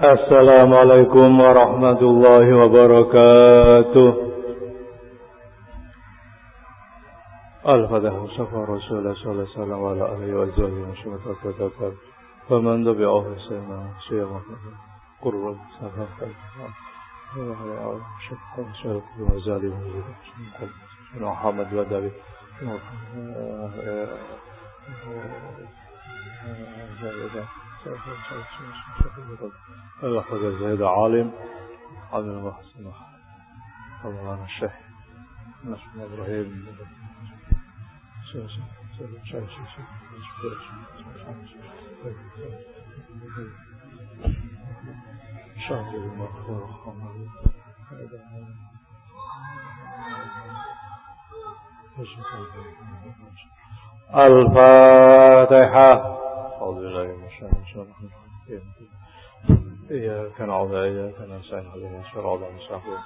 السلام عليكم ورحمة الله وبركاته. الفتح صفى رسول صلى الله عليه وسلم وعلى آله وأزواجه وشمة وتذكر فمن تبعه سيما سيما. قرب سفر. محمد الله حجاج هذا عالم. عامل محسن طبعا الشيخ نسمع إبراهيم شهر المغفور حمد هذا الفاتحة. أعوذ بالله من الشيطان الرجيم. إياك نعبد وإياك نستعين. اهدنا الصراط المستقيم.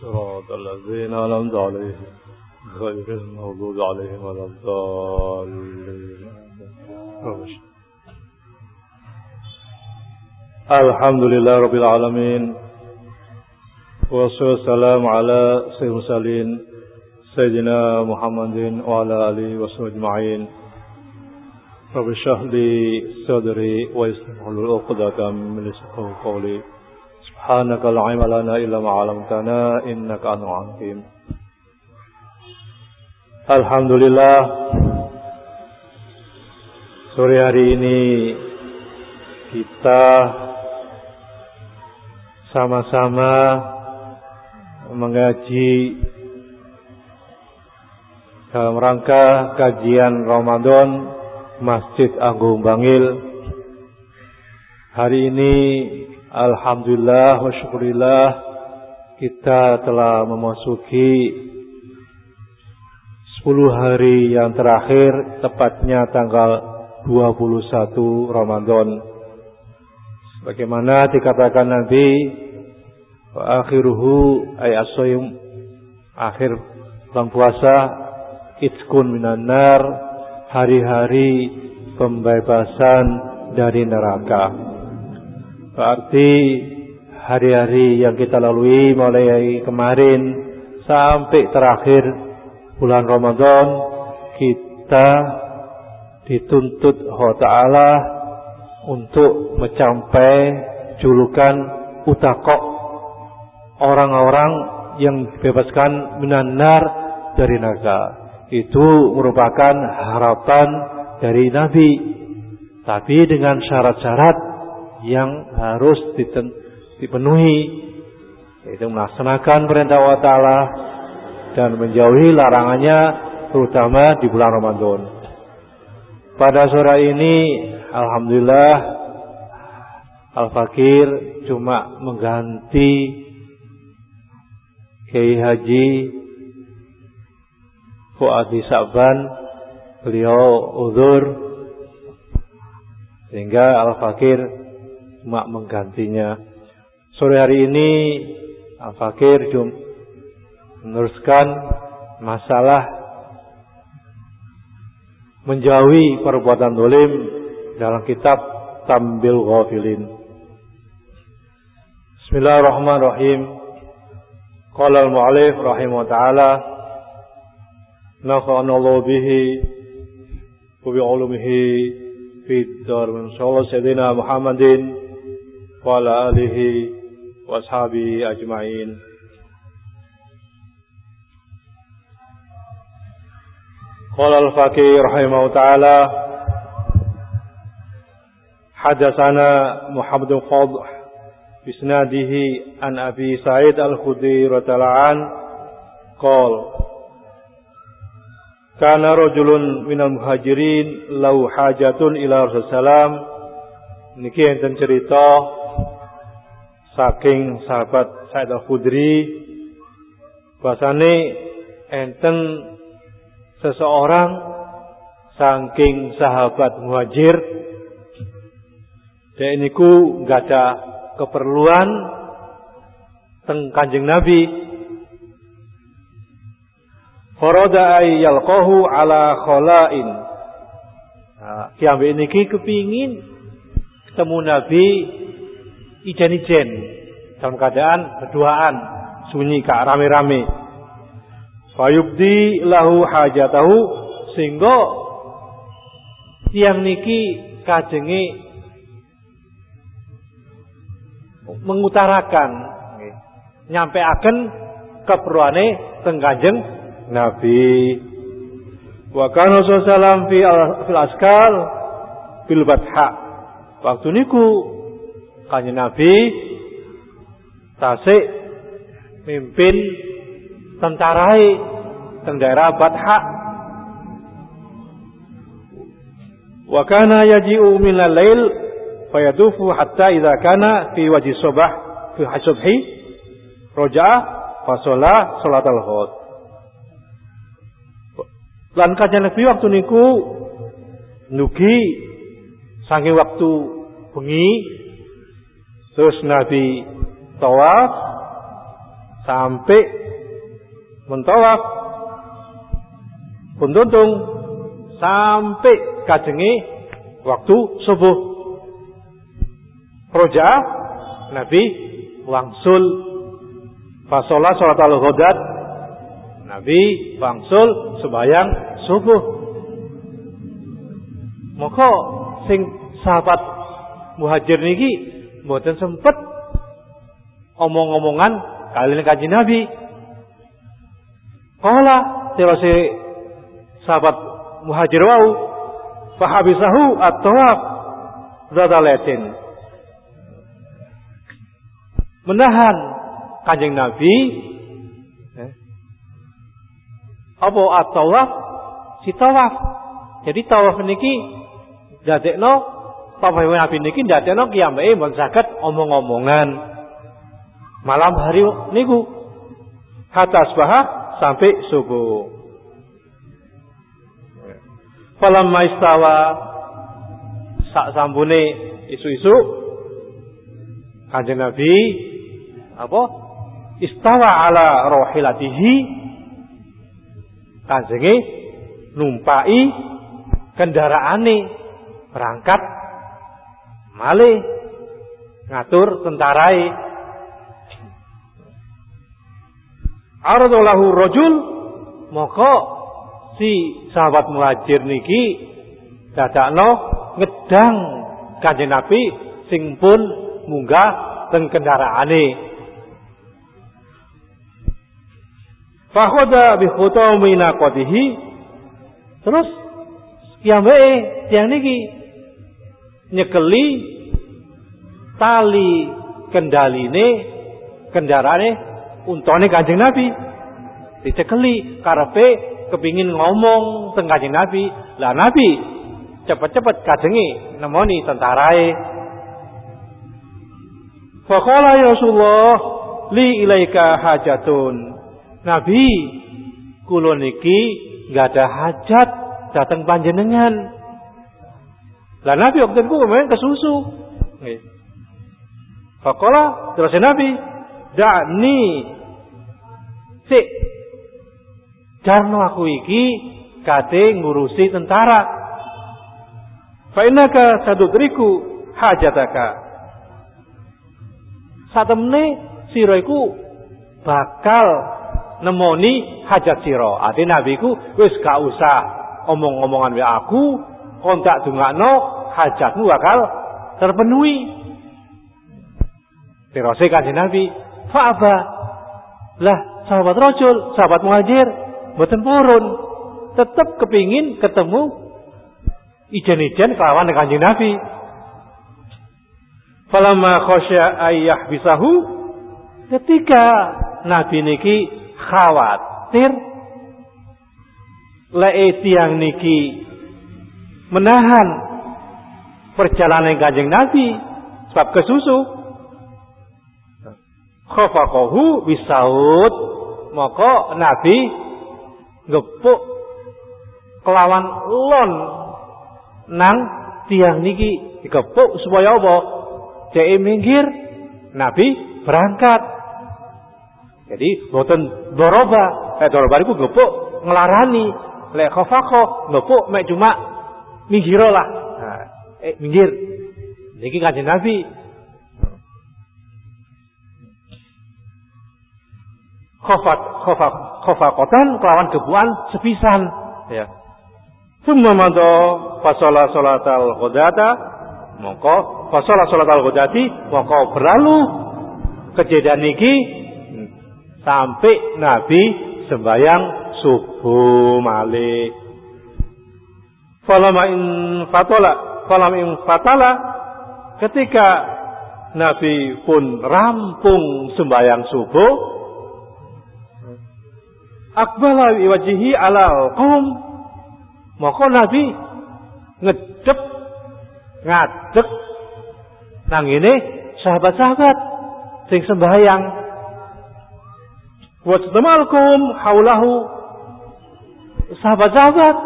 صراط الذين أنعمت عليهم غير المغضوب عليهم ولا الضالين. الحمد لله رب العالمين والصلاة والسلام على سيد المرسلين سيدنا محمد وعلى آله وصحبه أجمعين. رب اشرح لي صدري ويسر لي عقدة من لساني قولي سبحانك لا علم لنا إلا ما علمتنا إنك أنت العليم Alhamdulillah Sore hari ini Kita Sama-sama Mengaji Dalam rangka Kajian Ramadan Masjid Agung Bangil Hari ini Alhamdulillah wa syukurillah Kita telah memasuki 10 hari yang terakhir tepatnya tanggal 21 Ramadan. Bagaimana dikatakan nanti akhiruhu ay akhir bulan puasa itskun minan nar hari-hari pembebasan dari neraka. Berarti hari-hari yang kita lalui mulai kemarin sampai terakhir bulan Ramadan kita dituntut Allah Ta'ala untuk mencapai julukan utakok orang-orang yang dibebaskan minanar dari naga. Itu merupakan harapan dari Nabi. Tapi dengan syarat-syarat yang harus dipenuhi. Yaitu melaksanakan perintah Allah Ta'ala dan menjauhi larangannya terutama di bulan Ramadan. Pada sore ini alhamdulillah Al-Fakir cuma mengganti Kiai Haji Fuadi Sa'ban beliau uzur sehingga Al-Fakir cuma menggantinya. Sore hari ini Al-Fakir meneruskan masalah menjauhi perbuatan dolim dalam kitab Tambil Ghafilin. Bismillahirrahmanirrahim. Qala al-mu'allif rahimahullah ta'ala nafa'ana Allah bihi wa bi ulumihi fi dar min sallallahu sayyidina Muhammadin wa ala alihi wa ashabihi ajma'in. قال الفقيه رحمه تعالى حدثنا محمد بن فضل بسناده عن أبي سعيد الخدري رضي الله عنه قال Kana rajulun minal muhajirin lau hajatun ila Rasulullah Niki enten cerita saking sahabat Said Al-Khudri. Bahasane enten seseorang saking sahabat muhajir. Ini niku gak ada keperluan teng Kanjeng Nabi. Farada yalqahu ala khalain. Nah, kiambe niki kepingin ketemu Nabi ijen-ijen dalam keadaan berduaan sunyi kak rame-rame fayubdi lahu hajatahu sehingga tiang niki kajenge mengutarakan nyampe akan keperluane teng Kanjeng Nabi. Wa kana sallallahu fi fil askal bil batha waktu niku Kanjeng Nabi tasik mimpin tentarai teng daerah Batha wa kana yaji'u min al-lail fayadufu hatta idza kana fi wajhi subah fi subhi roja'a fa sholat salatal khut lan kanjeng Nabi waktu niku nugi saking waktu bengi terus Nabi tawaf sampai mentawaf puntuntung sampai kajengi waktu subuh. Roja Nabi wangsul fasola sholat al ghodat Nabi wangsul sebayang subuh maka sing sahabat muhajir niki mboten sempet omong-omongan kalian kaji Nabi. Kala terose sahabat muhajir wau fahabisahu at-tawaf zadalatin. Menahan kanjeng Nabi apa at-tawaf si tawaf. Jadi tawaf niki dadekno tawaf Nabi niki dadekno kiyame mbon saged omong-omongan malam hari niku hatta asbaha sampai subuh. Falam maistawa sak sambune isu-isu Kanjeng Nabi apa? Istawa ala rohilatihi kanjenge numpai kendaraane berangkat malih ngatur tentarai Aradallahu rajul maka si sahabat muhajir niki dadakno ngedang Kanjeng Nabi sing pun munggah teng kendaraane. Fakhoda bi khutami naqatihi terus piyambake tiang niki nyekeli tali kendaline kendaraane untone Kanjeng Nabi. Dicekeli karepe kepingin ngomong teng Kanjeng Nabi. Lah Nabi cepet-cepet kajengi nemoni tentarae. Faqala ya Rasulullah li ilaika hajatun. Nabi kula niki nggak ada hajat datang panjenengan. Lah Nabi waktu itu kemarin kesusu. Fakola terus Nabi dakni sik jarno aku iki kate ngurusi tentara fa innaka sadudriku hajataka satemene sira iku bakal nemoni hajat sira ati nabiku wis gak usah omong-omongan wae aku kontak dungakno hajatmu bakal terpenuhi Terose kanjeng Nabi Fa'aba. Lah, sahabat rojul, sahabat muhajir, mboten purun. Tetap kepingin ketemu ijen-ijen kelawan kanjeng Nabi. Falamma khosya ayah bisahu ketika Nabi niki khawatir. Lee tiang niki menahan perjalanan kanjeng Nabi sebab kesusu khafaqahu bisaud. Maka nabi ngepuk kelawan lon nang tiang niki. Dikepuk supaya apa? Cek minggir. Nabi berangkat jadi boten doroba, eh doroba itu gepuk ngelarani, lek kofako gepuk mek cuma minggiro lah. Nah, eh minggir. Niki kanjeng Nabi khofat khofak khofakotan kelawan gebuan sepisan ya. Summa mado fasola solatal godata mongko fasola solatal khodati, mongko berlalu kejadian niki sampai Nabi sembahyang subuh malik. Falama in fatola, falama in fatala ketika Nabi pun rampung sembahyang subuh akbala wajihi ala kaum maka Nabi ngedep ngadek nang ini sahabat-sahabat sing sembahyang wajtamalkum haulahu. Sahabat-sahabat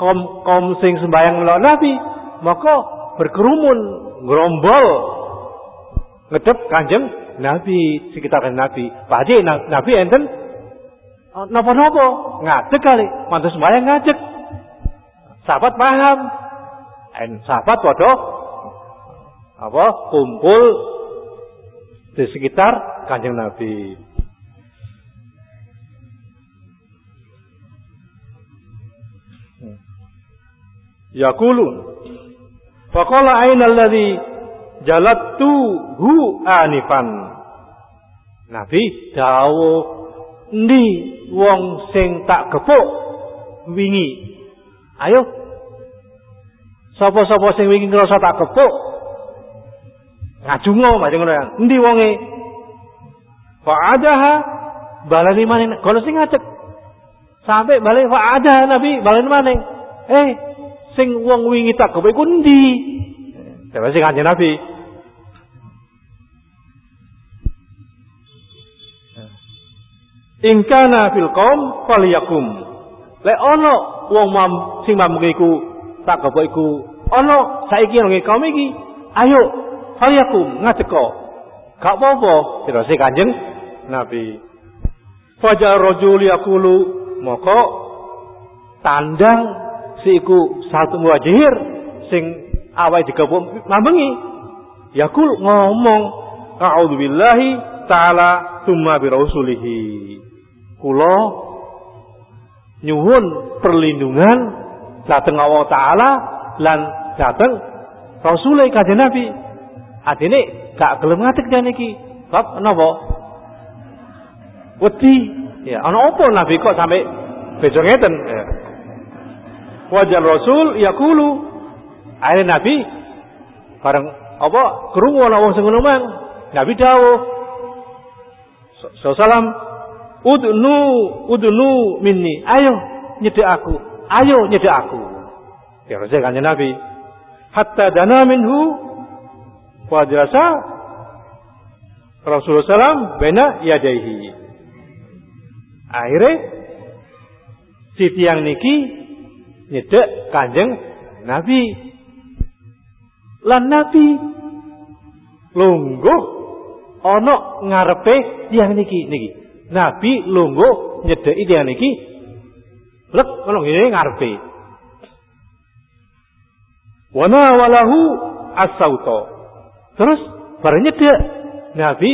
kaum kaum sing sembahyang melawan Nabi maka berkerumun gerombol ngedep kanjeng Nabi sekitar Nabi. Padi Nabi enten? Napa-napa? Ngadeg kali mantu sembahyang ngadeg. Sahabat paham. En sahabat waduh apa kumpul di sekitar kanjeng Nabi. Yakulun. Faqala aina alladhi jalattu hu anifan. Nabi dawuh ndi wong sing tak gepuk wingi Ayo. Sapa-sapa sing wingi ngrasa tak kepuk. Ngajungo macam ngono ya. Endi wonge? Fa'adaha balani maning kalau sing ngajak sampai balik fa'ada Nabi balani maning. Eh, sing wong wingi tak kepuk iku endi? Terus sing kanjeng Nabi. Ingkana fil qaum falyakum. Lek ono wong mam sing mamke iku tak apa iku ana saiki nang kaum iki ayo fayakum ngateko gak apa-apa terus kanjeng nabi fajar rajul yaqulu moko tandang si iku satu muajir sing awake digabung mambengi yakul ngomong a'udzubillahi ta'ala tsumma bi rasulihi kula nyuwun perlindungan dateng Allah taala lan dateng Rasulullah kanjeng Nabi. Adine gak gelem ngadeg jan iki. Bab napa? Wedi. Ya, ana apa Nabi kok sampai bejo ngeten? Ya. Wajah Rasul yaqulu akhirnya Nabi bareng apa krungu ana wong sing mang. Nabi dawuh Sallallahu Udnu, udnu minni. Ayo nyedek aku. Ayo nyedek aku. Ya Rasul kanjeng Nabi. Hatta dana minhu wa jasa Rasulullah SAW bena yadaihi. Akhirnya si tiang niki nyedek kanjeng Nabi. Lan Nabi lungguh ana ngarepe tiang niki niki. Nabi lungguh nyedeki dia niki lek ngono ngene ngarepe. Wana walahu as-sauta. Terus bareng nyedek Nabi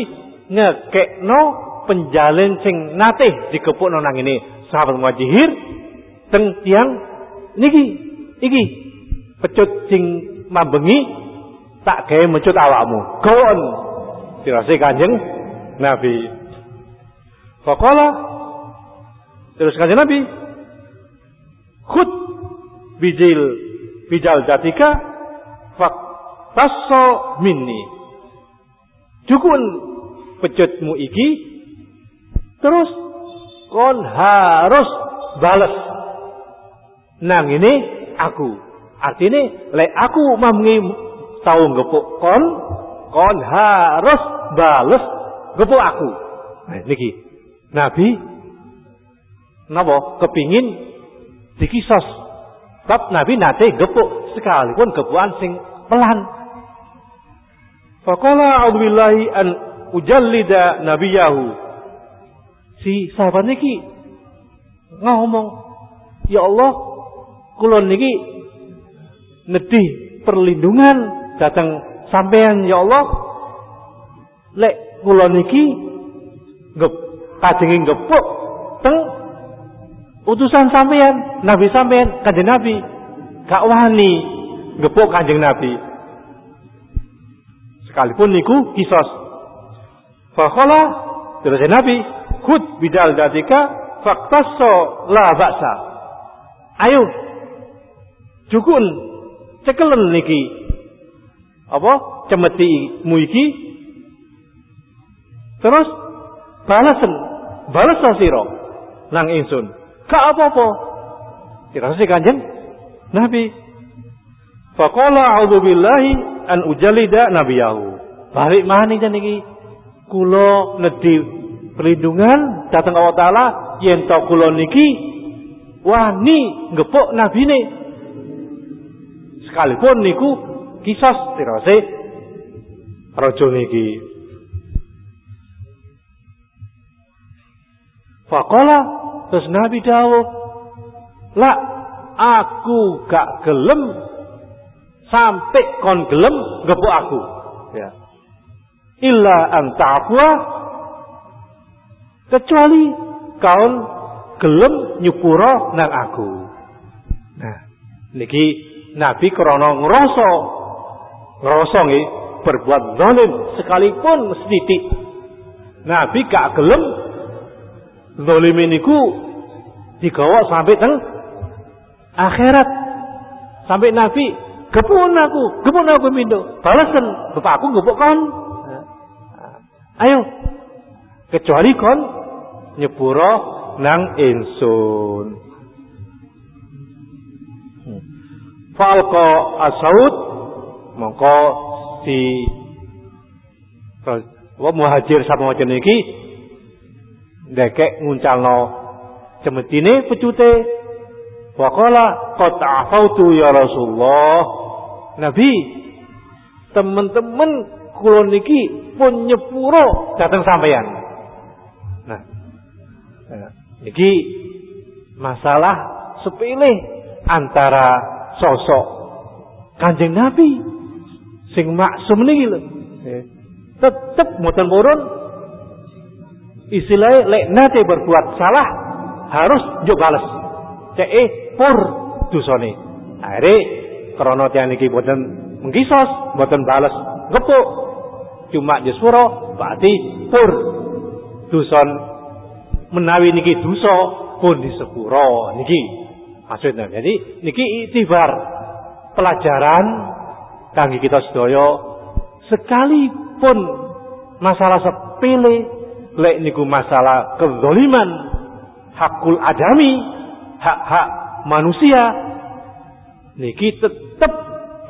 ngekekno penjalin sing nate dikepukno nang ini sahabat wajihir teng tiang niki iki pecut sing mambengi tak gawe mecut awakmu. Gawon. Dirase Kanjeng Nabi. Faqala terus kata Nabi, "Khud bijil bijal jatika fak tasso minni." Dukun pecutmu iki terus kon harus balas nang ini aku artinya le aku mamngi tahu gepuk kon kon harus balas gepuk aku nah, niki Nabi napa kepingin dikisos. Tapi Nabi nate gepuk sekalipun gepukan sing pelan. Faqala a'udzubillahi an ujallida nabiyahu. Si sahabat niki ngomong, "Ya Allah, kula niki nedih perlindungan datang sampean ya Allah. Lek kula niki gep kajenge gepuk teng utusan sampean, nabi sampean, kanjeng nabi. Gak wani gepuk kanjeng nabi. Sekalipun niku kisos. Fakala terus nabi, "Khud bidal datika faktasso la baksa." Ayo jukun. Cekelen niki. Apa? Cemeti muiki. Terus balasen balas sira. Nang insun gak apa-apa. Dirasa kanjeng. Nabi. Faqala a'udzu billahi an ujalida nabiyahu. Balik mana jan iki. Kula nedhi perlindungan datang Allah taala. Yen to kula niki wani ngepuk nabine sekalipun niku kisos tirase raja niki Fakola terus Nabi dawuh, "La aku gak gelem sampai kon gelem gepuk aku." Ya. Illa antaqwa kecuali kaun gelem nyupuro nang aku. Nah, niki Nabi krana ngrasa ngrasa nggih berbuat zalim sekalipun sedikit. Nabi gak gelem zalime niku digawa sampai teng akhirat. Sampai Nabi gepun aku, gepun aku mindo. Balasen, bapak aku gepuk kon. Ayo. Kecuali kon nyepuro nang insun. Falko asaud mongko si wa muhajir sama macam niki ndekek nguncalno cemetine pecute. Waqala qad afautu ya Rasulullah. Nabi teman-teman kula niki pun nyepuro datang sampeyan. Nah niki masalah sepele antara sosok Kanjeng Nabi. Sing maksum niki lho. Tetep mboten purun. Istilahnya lek nate berbuat salah harus njuk bales. Cek eh pur dusone akhirnya krono tiang niki boten mengkisos boten bales ngepuk. Cuma jesuro berarti pur. Duson menawi niki duso pun disepuro niki maksudnya jadi niki itibar pelajaran kangge kita sedaya sekalipun masalah sepele lek niku masalah kezoliman hakul adami hak-hak manusia niki tetep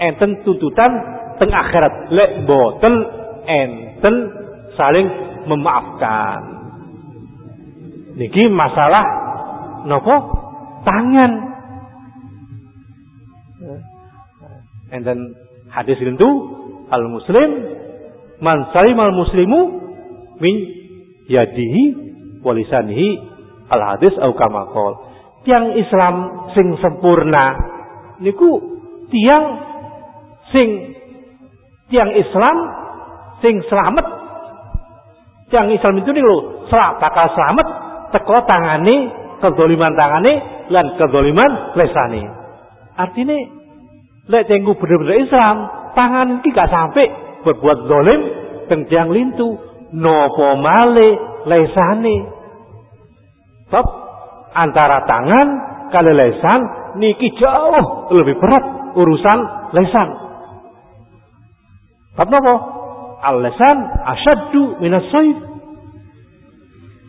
enten tuntutan teng akhirat. Lek boten enten saling memaafkan. Niki masalah nopo tangan. Enten hadis itu al muslim man salimal muslimu min yadihi walisanihi al hadis au kamakol tiang Islam sing sempurna niku tiang sing tiang Islam sing selamat. Tiang Islam itu nih lo bakal selamat teko tangane kedoliman tangane lan kedoliman lesane. Artinya lek tengku bener-bener Islam tangan iki gak sampai berbuat dolim tiang lintu nopo male lesane? Bab antara tangan kali lesan niki jauh lebih berat urusan lesan. Bab nopo? Al lesan asyaddu minas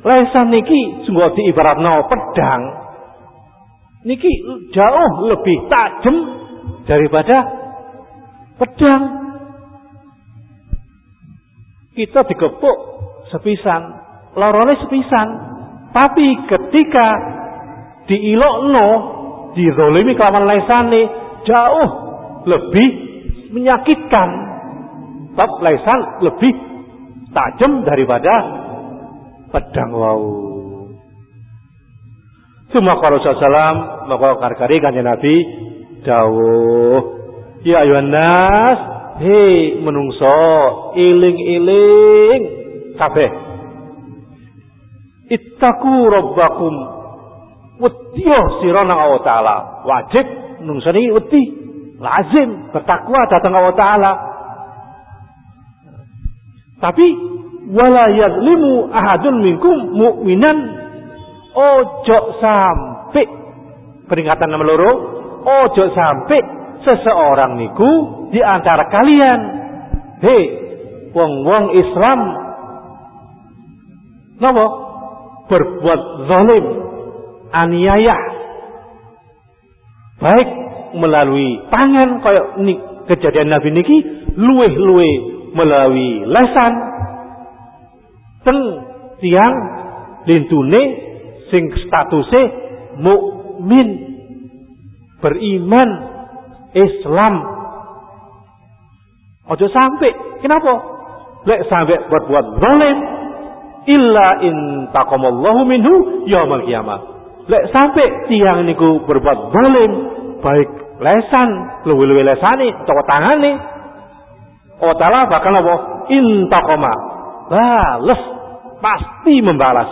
lesan niki sungguh no pedang niki jauh lebih tajam daripada pedang kita digepuk sepisan, lorone sepisan. Tapi ketika diilokno, dizolimi kelawan lesane jauh lebih menyakitkan. Bab lesan lebih tajam daripada pedang wau. Cuma kalau salam maka karkari kanjeng Nabi dawuh ya ayuhan nas Hei menungso, iling-iling. Kabeh. ittaqu rabbakum. Wedya sira nang Allah taala. Wajib nungsani wedi. Lazim bertakwa datang Allah taala. Tapi wala yazlimu ahadun minkum mu'minan. Ojo sampai peringatan nama loro ojo sampai seseorang niku di antara kalian. Hei wong-wong Islam. Napa? Berbuat zalim aniaya baik melalui tangan kayak kejadian Nabi niki luweh-luweh melalui lesan teng tiang lintune sing statuse mukmin beriman Islam ojo sampai kenapa lek sampai berbuat zalim illa in taqamallahu minhu yaumil qiyamah lek sampai tiang niku berbuat zalim baik lesan luwe-luwe lesani utawa tangane Allah Ta'ala bakal apa? Intaqama. Bales. Pasti membalas.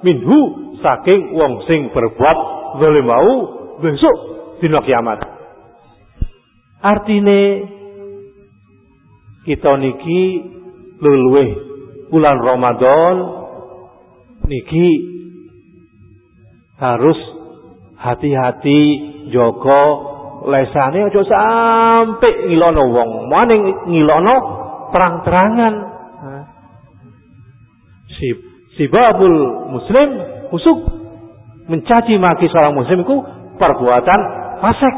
Minhu saking wong sing berbuat zalim mau besok dina kiamat. Artine kita niki luluweh bulan Ramadan niki harus hati-hati Joko lesane aja sampai ngilono wong. Maning ngilono terang-terangan. Si sibabul muslim usuk mencaci maki seorang muslim itu perbuatan fasik.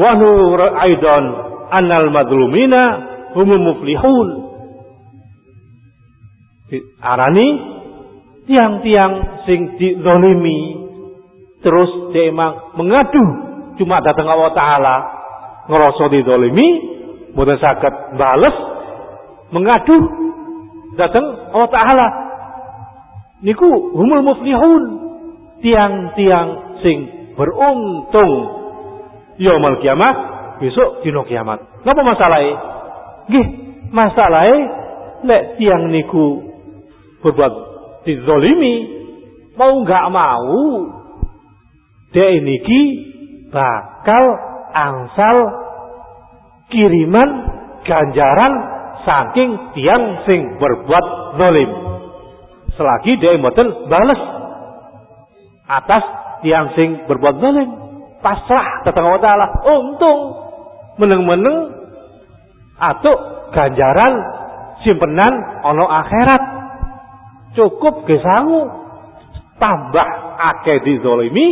Wa aidan annal madlumina humul muflihun. Arani tiang-tiang sing dizalimi terus dia emang mengadu cuma datang Allah Ta'ala ngerasa dizalimi boten sakit bales mengadu datang Allah Ta'ala. Niku humul muflihun tiang-tiang sing beruntung. Yaumul kiamat besok dino kiamat. Napa masalahnya nggih masalahnya lek tiang niku berbuat dizolimi mau nggak mau dia niki bakal angsal kiriman ganjaran saking tiang sing berbuat zalim. Selagi dia mboten bales atas tiang sing berbuat zalim pasrah datang Allah. Ta'ala untung meneng-meneng atau ganjaran simpenan ono akhirat. Cukup gesangu tambah akeh dizolimi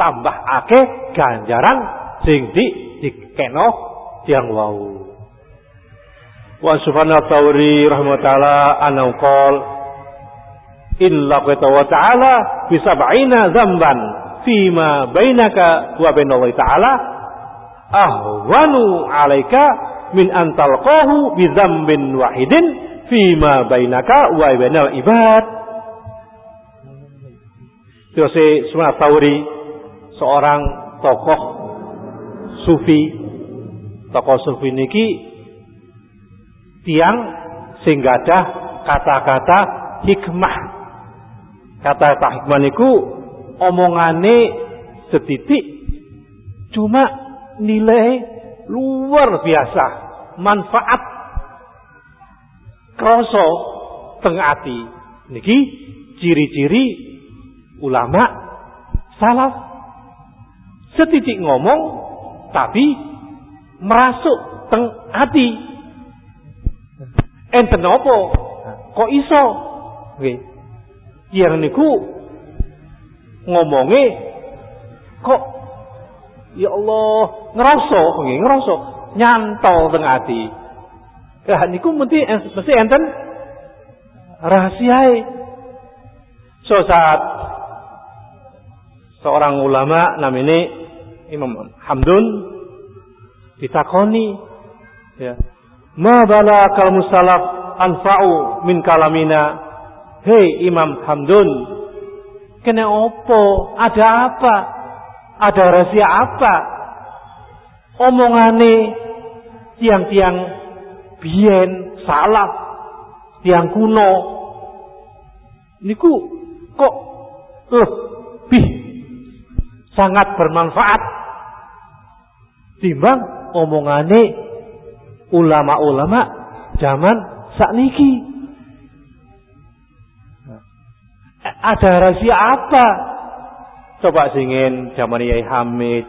tambah akeh ganjaran sing di dikeno tiang wau wa subhanahu tawri rahmatullah anau qol. Illa wa ta'ala bisab'ina zamban fima bainaka wa bainallahi ta'ala. Ahwanu alaika min antalqahu bi dzambin wahidin fima bainaka wa bainal ibad. Yose Sunan Tauri seorang tokoh sufi. Tokoh sufi niki tiang sing gadah kata-kata hikmah. Kata-kata hikmah niku omongane setitik cuma nilai luar biasa manfaat. Kroso tengah hati niki ciri-ciri ulama salaf. Setitik ngomong tapi merasuk teng hati enten apa? Kok iso? Nggih. Yang niku ngomongnya kok ya Allah ngerasa nggih ngerasa nyantol teng ati. Lah niku mesti mesti enten rahasiae. So saat seorang ulama namanya Imam Hamdun ditakoni ya ma bala kal musalaf anfa'u min kalamina? Hei Imam Hamdun. Kena opo? Ada apa? Ada rahasia apa? Omongane tiang-tiang biyen salaf tiang kuno. Niku kok lebih sangat bermanfaat? Timbang omongane ulama-ulama zaman sakniki. Ada rahasia apa? Coba singin zaman Yai Hamid,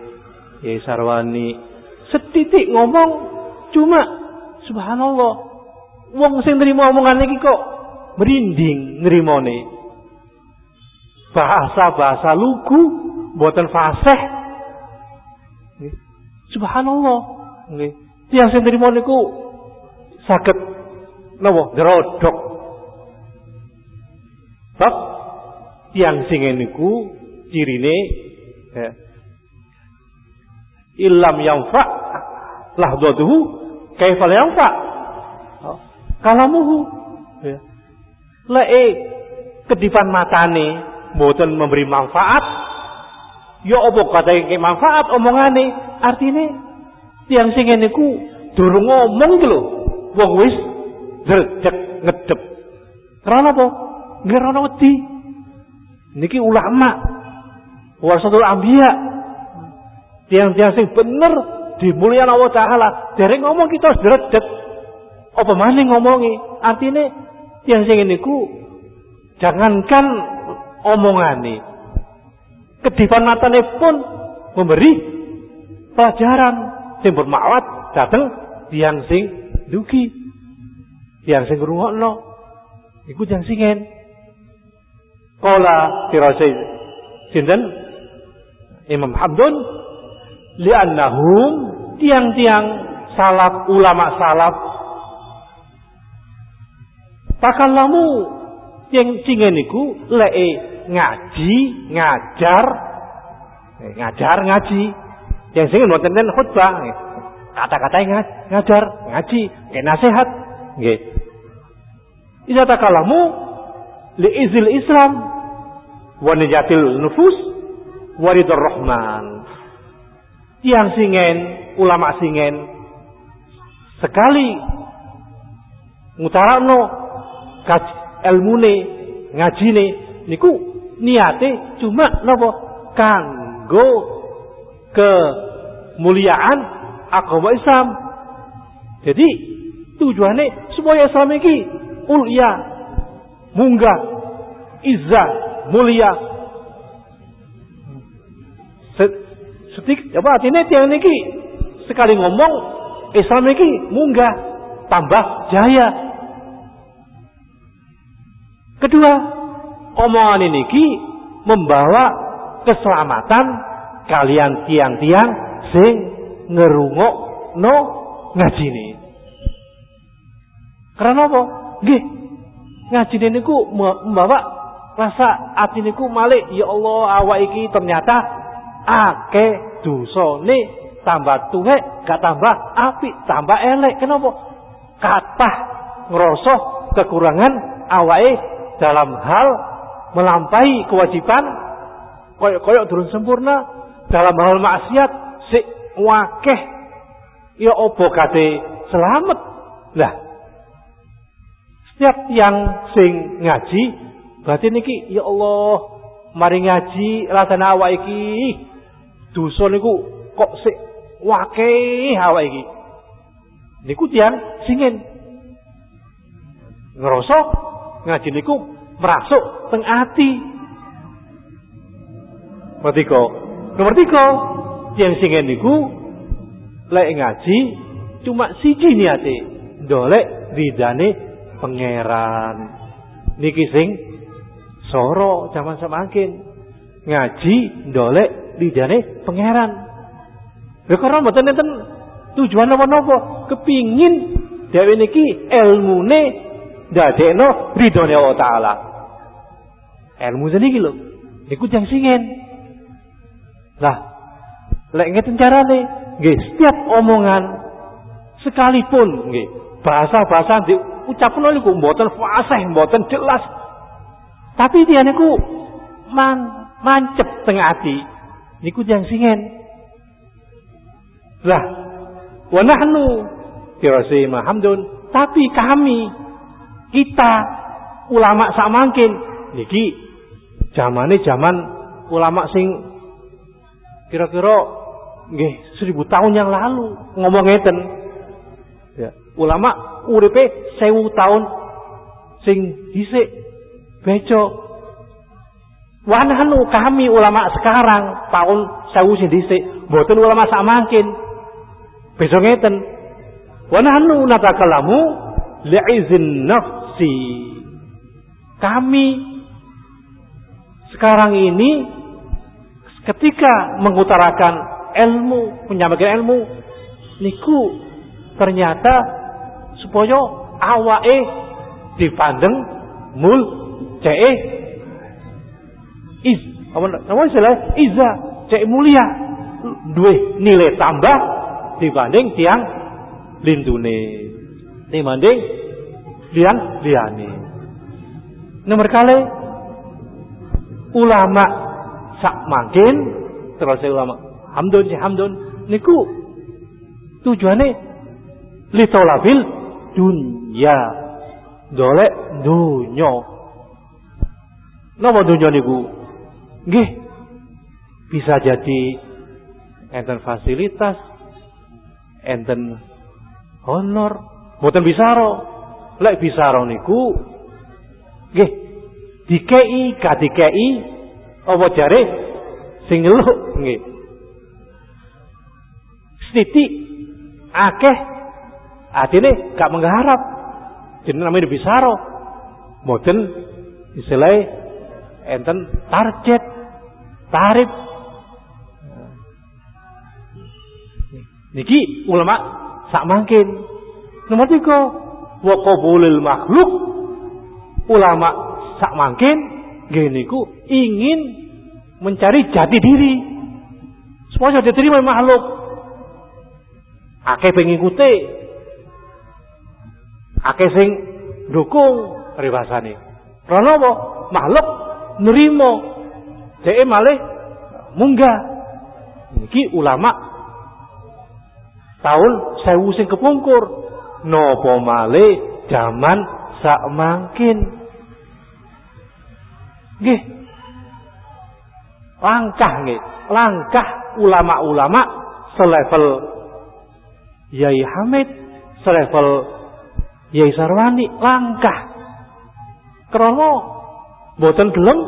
Yai Sarwani, setitik ngomong cuma subhanallah. Wong sing nerima omongan iki kok merinding nrimone. Bahasa-bahasa lugu buatan fasih. Subhanallah. Nggih. Tiyang sing nrimo niku saged napa grodok. Sebab tiang sing niku cirine ya, ilam yanfa lahdatuhu kaifal yanfa oh, kalamuhu ya. Lek kedipan matane mboten memberi manfaat ya apa kata manfaat omongane artine tiang sing niku durung ngomong iki lho wong wis dredeg ngedep karena apa ngira wedi niki ulama warasatul anbiya. Tiang-tiang sing bener dimuliakan Allah Ta'ala. Dari ngomong kita harus deredet. Apa mana ngomongi? Artinya tiang sing ini ku jangankan omongane. Kedipan matane pun memberi pelajaran sing bermakwat dateng tiang sing duki. Tiang sing ngrungokno. Iku tiang singen. Kala tirasai sinten Imam Hamdun li'annahum tiang-tiang salaf ulama salaf takallamu yang cingen niku leke ngaji ngajar eh, ngajar ngaji yang sing wonten khutbah kata-kata ngajar ngaji kayak nasihat nggih Iza takalamu li izil Islam wa nijatil nufus Waridur Rahman. Tiang singen, ulama singen sekali ngutarano ilmune ngajine niku niate cuma napa kanggo kemuliaan agama Islam. Jadi tujuannya supaya Islam iki ulia, munggah, izzah, mulia, Setik apa artinya tiang niki sekali ngomong Islam niki munggah tambah jaya. Kedua, omongan ini ki membawa keselamatan kalian tiang-tiang sing ngerungok no ngaji ini. Karena apa? Nggih, ngaji niku membawa rasa hati niku malik ya Allah awak iki ternyata ake dosane tambah tuwek gak tambah api tambah elek kenapa katah ngerosok kekurangan awake dalam hal melampaui kewajiban koyok-koyok turun sempurna dalam hal maksiat si wakeh ya opo kate selamat lah setiap yang sing ngaji berarti niki ya Allah mari ngaji rasane awak iki dosa niku kok sik wake awake iki. Niku tiang singin. Ngerasa ngaji niku merasuk teng ati. Tiga. Nomor tiga, tiang singin niku lek ngaji cuma siji niate dolek ridane pangeran. Niki sing soro zaman semakin ngaji dolek lidane pangeran. Lha karena mboten tujuan napa-napa, kepingin dhewe niki ilmune dadekno ridhone Allah taala. Ilmu niki lho, niku jang singen. Lah, lek ngeten carane, nggih, setiap omongan sekalipun nggih, bahasa-bahasa diucapno niku mboten fasih, mboten jelas. Tapi dia niku man mancep tengah hati niku yang singen. Lah, wa nahnu Hamdun, tapi kami kita ulama sak mangkin niki zamane zaman ulama sing kira-kira nggih seribu tahun yang lalu ngomong ngeten. Ya ulama uripe sewu tahun sing dhisik bejo. Wananu kami ulama sekarang tahun sewu sing dhisik mboten ulama sak mangkin. Besok ngeten. Wananu natakalamu li'izin nafsi. Kami sekarang ini ketika mengutarakan ilmu, menyampaikan ilmu, niku ternyata supaya awake dipandeng mul cee iz. Apa istilah? Iza cek mulia. Duwe nilai tambah dibanding tiang lindune. Dibanding lian liane nomor kali ulama sak makin terus ulama hamdun si hamdun niku tujuannya litolabil dunya dolek dunya napa dunya niku? Nggih bisa jadi enten fasilitas enten honor boten bisaro lek bisaro niku nggih dikei ka dikei apa jare? Sing ngeluk nggih. Sithik akeh. Atine gak mengharap. Jeneng namanya bisaro boten istilah enten target tarif. Niki ulama sak mangkin. Nomor tiga wa qabulil makhluk. Ulama sak mangkin geniku ingin mencari jati diri. Supaya diterima makhluk. Akeh pengikuti akeh sing dukung ribasane karena makhluk nerimo dhek malih munggah. Iki ulama. Tahun sewu sing kepungkur. Nopo malih zaman sak mangkin. Nggih langkah nggih langkah ulama-ulama selevel Yai Hamid selevel Yai Sarwani langkah. Krono boten gelem.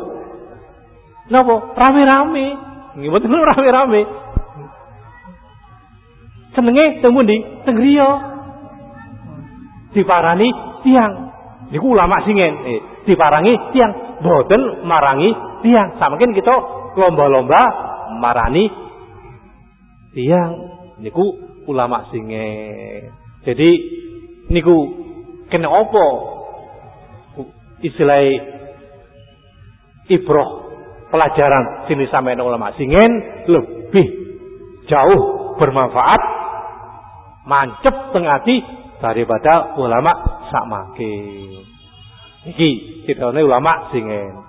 Napa? Rame-rame. Nggih boten gelem rame-rame. Senenge teng pundi? Teng diparani tiang. Niku ulama singen eh, diparangi tiang. Boten marangi tiang. Samakin kita lomba-lomba marani. Tiang niku ulama singen jadi niku kena opo istilah ibroh pelajaran sini sampai ulama singen lebih jauh bermanfaat mancep tengati daripada ulama sak makin iki kita ulama singen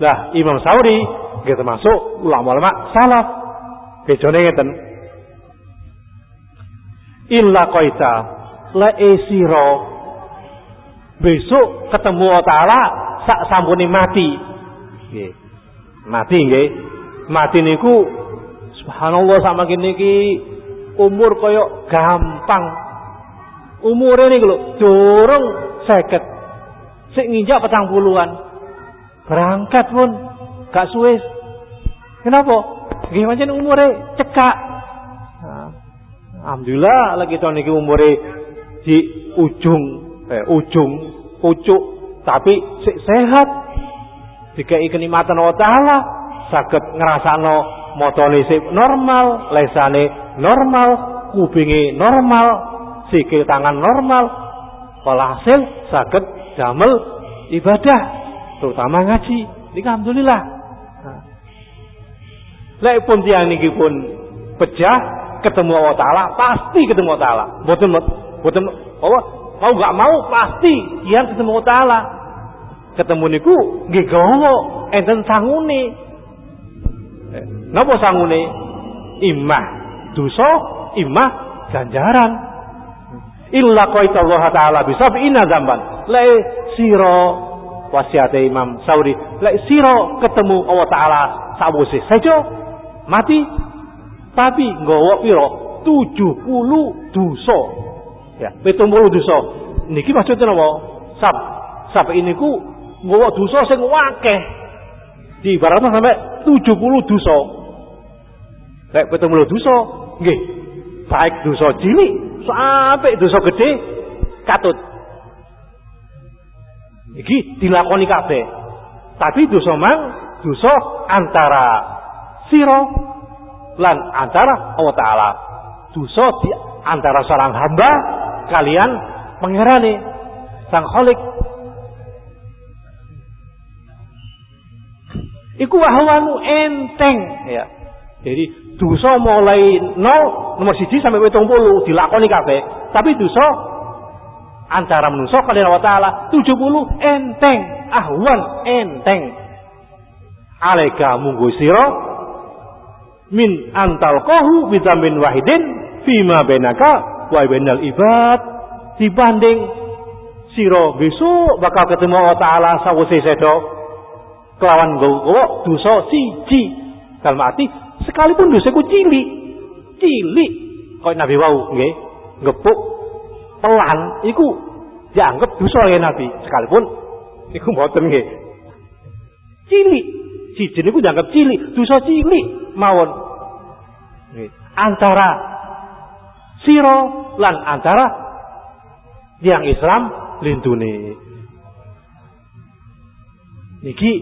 lah Imam Sauri kita termasuk ulama-ulama salaf. Bejone ngeten illa qaita la esiro besok ketemu Ta'ala sak sampuni mati. Nggih. Mati nggih. Mati niku subhanallah sama kini ki umur koyok gampang. Umur ini lho dorong seket. Sik nginjak petang puluhan berangkat pun gak suwe. Kenapa? Nggih pancen umure cekak. Nah, alhamdulillah lagi tahun niki umure di ujung eh, ujung pucuk tapi sik sehat. Dikai kenikmatan Allah taala saged ngrasakno motone sik normal lesane normal kupinge normal sikil tangan normal. Walhasil saged damel ibadah terutama ngaji. Niki alhamdulillah. Nah. lek pun tiang niki pun pecah ketemu Allah taala pasti ketemu Allah taala. Mboten mboten Allah mau gak mau pasti yang ketemu Allah taala. Ketemu niku nggih enten sangune. Napa sangune? Imah dosa imah ganjaran. Illa qaita Allah taala bisab inna zamban Lek sira wasiat Imam Sauri, lek sira ketemu Allah taala sawise saja mati tapi nggawa pira 70 dosa. Ya, 70 dosa. Niki maksudnya napa? Sab. Sab ini ku nggawa dosa sing akeh. Di ibaratnya sampai 70 dosa. Lek 70 dosa, nggih. Baik dosa cilik sampai dosa gede katut. Iki dilakoni kabeh. Tapi dosa mang dosa antara sira lan antara Allah taala. Dosa di antara seorang hamba kalian pangerane sang kholik. Iku wahwanu enteng ya. Jadi dosa mulai nol nomor siji sampai pitung puluh dilakoni kabeh. Tapi dosa antara manusia kalian Allah Ta'ala 70 enteng ahwan enteng. Alaika munggu siro min antal kohu vitamin wahidin fima benaka wa benal ibad. Dibanding siro besok bakal ketemu Allah Ta'ala sawuse sedo kelawan gowo dosa siji. Dalam arti sekalipun dosaku cilik cilik. Kok Nabi wau nggih? Ngepuk pelan iku dianggap dosa ya Nabi. Sekalipun iku mboten nggih. Cilik. Siji niku dianggap cilik dosa cilik mawon. Antara siro lan antara yang Islam lintune niki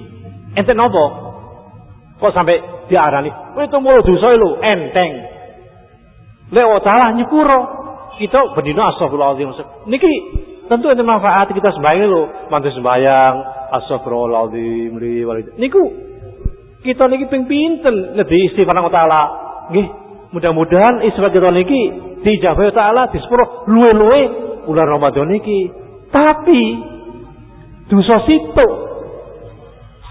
enten nopo kok sampai diarani itu mulu dosa lu enteng. Lewat salah nyepuro kita berdina astagfirullahaladzim. Niki tentu ada manfaat kita sembahyang lo mantu sembahyang astagfirullahaladzim niku kita niki ping pinten ngedi istighfar Allah taala? Nggih mudah-mudahan istighfar kita niki dijabah taala di sepuro luwe-luwe ular Ramadan niki. Tapi dosa situ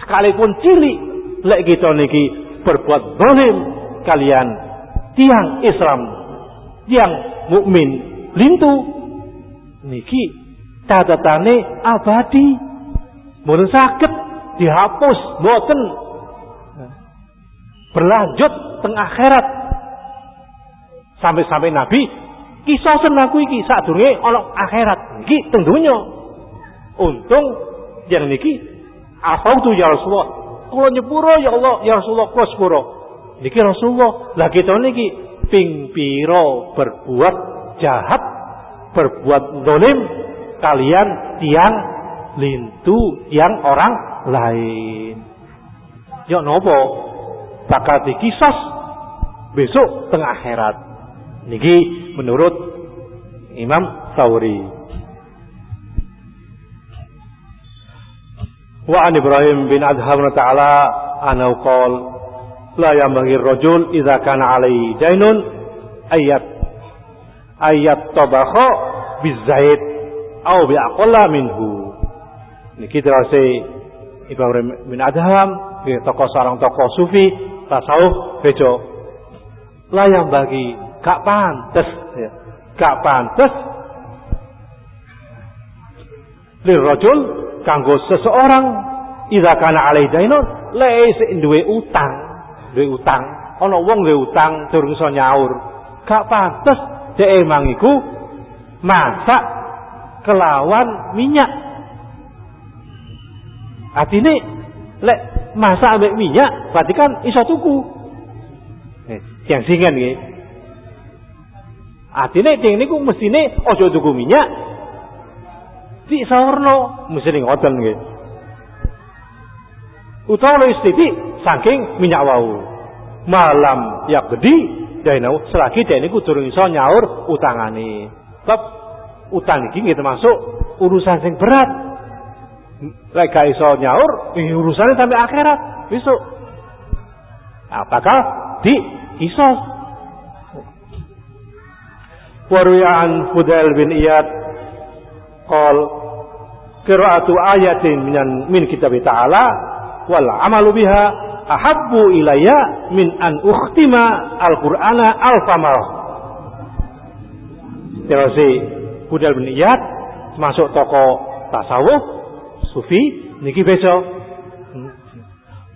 sekalipun cilik lek kita niki berbuat zalim kalian tiang Islam tiang mukmin lintu. Niki catatane abadi. Mboten sakit dihapus mboten berlanjut teng akhirat. Sampai-sampai Nabi kisah aku iki sadurunge ana akhirat. Iki teng untung yang niki apa tuh ya Rasulullah? Kula nyepuro ya Allah ya Rasulullah kula sepuro. Niki Rasulullah lah kita niki ping piro berbuat jahat berbuat dolim kalian tiang lintu yang orang lain. Ya nopo? Bakal dikisos besok tengah akhirat. Niki menurut Imam Sauri wa an Ibrahim bin Adham ta'ala anau qol la yambaghi rajul idza kana alaihi dainun ayat ayat tabakha bizait au bi aqalla minhu niki terus Ibrahim bin Adham tokoh seorang tokoh sufi tasawuf bejo layang bagi gak pantes ya. gak pantes. Lirrajul kanggo seseorang idza kana alai dainun laisa duwe utang duwe utang ana wong duwe utang durung iso nyaur. Gak pantes dhek emang iku masak kelawan minyak. Artine lek masak ambek minyak berarti kan iso tuku. Eh, yang singan nggih. Artine ding niku mestine aja tuku minyak. Di sawarno mesti ngoten nggih. Utawa istifi saking minyak wau malam ya gede dainau selagi dia niku durung iso nyaur utangane sebab utang iki nggih termasuk urusan sing berat Lek iso nyaur, ini urusannya sampai akhirat besok. Apakah di kisos? Waruyan Fudail bin Iyad qol qira'atu ayatin min min kitab ta'ala wal amalu biha ahabbu ilayya min an ukhtima al-Qur'ana al-famarah. Terus Fudail bin Iyad masuk toko tasawuf, sufi niki beda.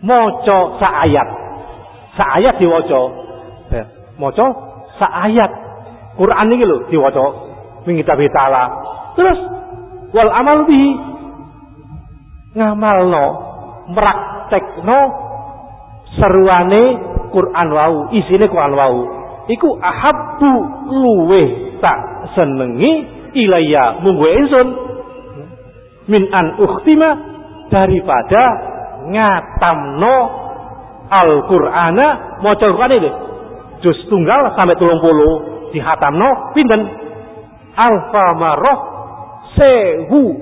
Maca sak ayat. Sak ayat. Ya, maca sak ayat. Quran niki lho diwaca min kitab ta'ala. Terus wal amal bihi ngamalno praktekno seruane Quran wau, isine Quran wau. Iku ahabbu luweh tak senengi ilaya munggu ingsun. Min an ukhtima daripada ngatamno Al-Qur'ana. Maca Qur'an itu juz tunggal sampai tulung puluh dihatamno. Pinten? Alfa maroh sewu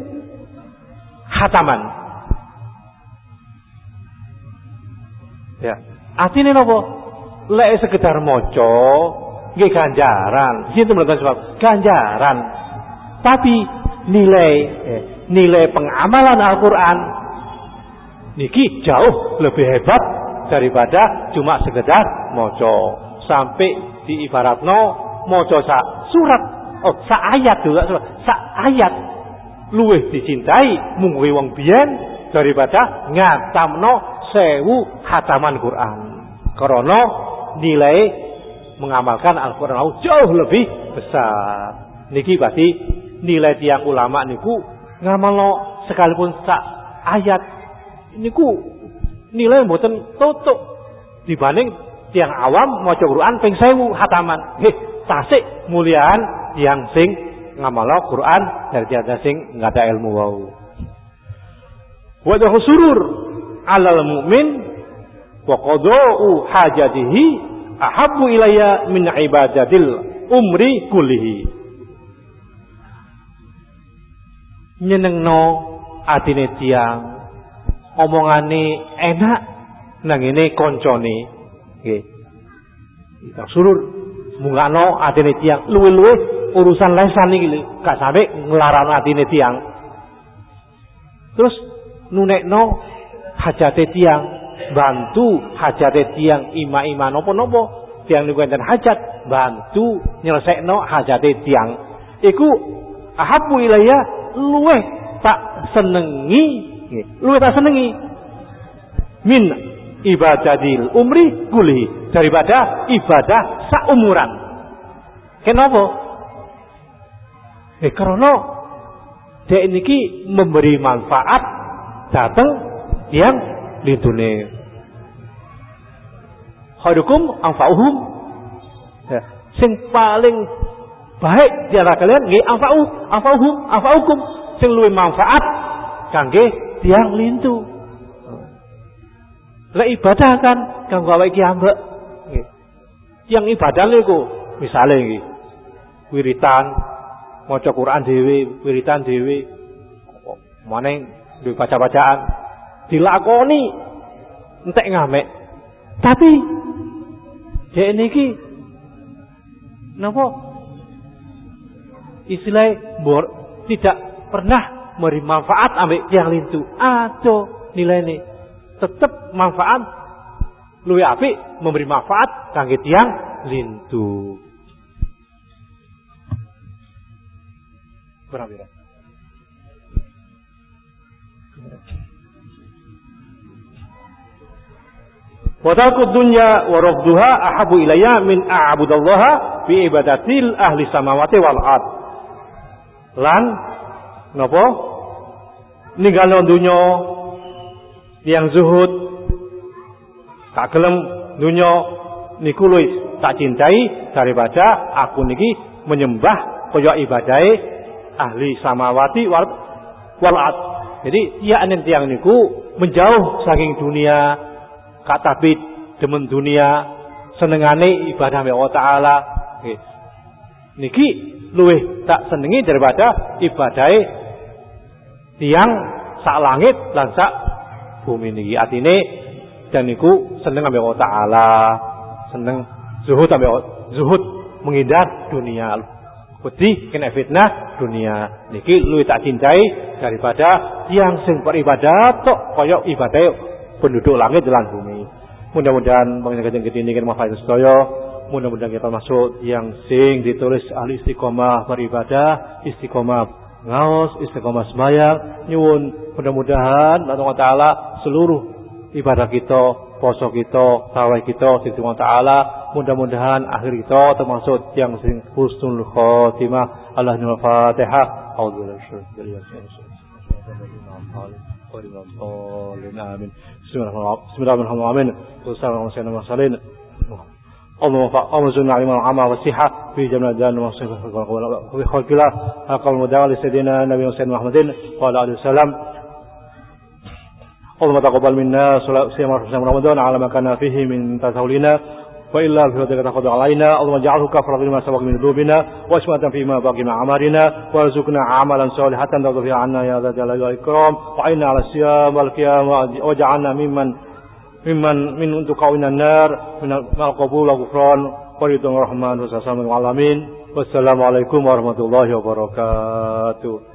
hataman ya. Artinya nopo lek sekedar maca nggih ganjaran. Sinten mboten sebab ganjaran. Tapi nilai eh, nilai pengamalan Al-Qur'an niki jauh lebih hebat daripada cuma sekedar maca. Sampai diibaratno maca sak surat oh sak ayat juga sak ayat. Luwih dicintai mung wong biyen daripada ngatamno sewu hataman Quran karena nilai mengamalkan Al-Quran jauh lebih besar niki berarti nilai tiang ulama niku ngamal sekalipun sak ayat niku nilai mboten tutup dibanding tiang awam maca Quran ping 1000 hataman. Nggih, tasik muliaan tiang sing ngamal Quran dari tiang sing nggak ada ilmu wau. Wa surur alal mu'min wa qada'u hajatihi ahabbu ilayya min ibadatil umri kullihi. nyenengno atine tiang omongane enak nang ini koncone. Nggih. Kita surur mungano atine tiang luwe-luwe urusan lesan iki gak sampe nglarano atine tiang. Terus nunekno hajate tiang. Bantu hajate tiang ima-ima. Nopo-nopo. Tiang niku enten hajat. Bantu nyelesekno hajate tiang. Iku ahabu ilayah luwe tak senengi. Luwe tak senengi. Min ibadatil umri kuli daripada ibadah saumuran kenapa? Eh karena dia ini memberi manfaat datang yang lindune khairukum anfa'uhum. Ya, sing paling baik di antara kalian nggih anfa'u anfa'uhum anfa'ukum. Sing luwih manfaat kangge tiang lintu lek ibadah kan kanggo awake iki ambek nggih. Tiang ibadah niku misale nggih wiritan maca Quran dhewe wiritan dhewe. Maning duwe baca-bacaan dilakoni. Entek ngamek. Tapi dek niki napa? Istilah bor tidak pernah memberi manfaat ambil tiang lintu. Aduh nilai ini tetap manfaat. Luwe api memberi manfaat kangge tiang lintu. Berapa Wa dunya wa rafduha ahabu ilayya min a'budallaha bi ibadatil ahli samawati wal ard. Lan napa? Ninggalno donya yang zuhud. Tak gelem donya niku tak cintai daripada aku niki menyembah kaya ibadahe ahli samawati wal walat. Jadi ya anen tiang niku menjauh saking dunia katabit demen dunia senengane ibadah Allah taala. Niki luwih tak senengi daripada ibadahe tiang sak langit lan sak bumi niki. Atine dan niku seneng ambe Allah taala. Seneng zuhud ambe zuhud menghindar dunia. Wedi kena fitnah dunia. Niki luwih tak cintai daripada tiang sing beribadah tok kaya ibadah penduduk langit lan bumi mudah-mudahan panjenengan ketini kan mahfal sedaya. Mudah-mudahan kita masuk yang sing ditulis ahli istiqomah beribadah, istiqomah ngaos istiqomah sembahyang nyuwun mudah-mudahan Allah taala seluruh ibadah kita poso kita tawai kita sisi Allah taala mudah-mudahan akhir kita termasuk yang sing husnul khotimah Allahumma Fatihah علما وعما والصحة في جميع الدان وفي خلق الله. قول المدعو لسيدنا النبي سيدنا وسلم. اللهم تقبل منا صيام رمضان على ما كان فيه من تساهلنا وإلا بفضلك تقضي علينا اللهم اجعله كفرة لما سبق من ذنوبنا واشمة فيما باقي من أعمالنا وارزقنا عملا صالحا ترضى فيه عنا يا ذا الجلال والإكرام وعنا على الصيام والقيام واجعلنا ممن mimman min untuk kawinan nar min al-qabul wa ghufran wa ridwan rahman wa alamin wassalamu alaikum warahmatullahi wabarakatuh